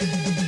Yeah.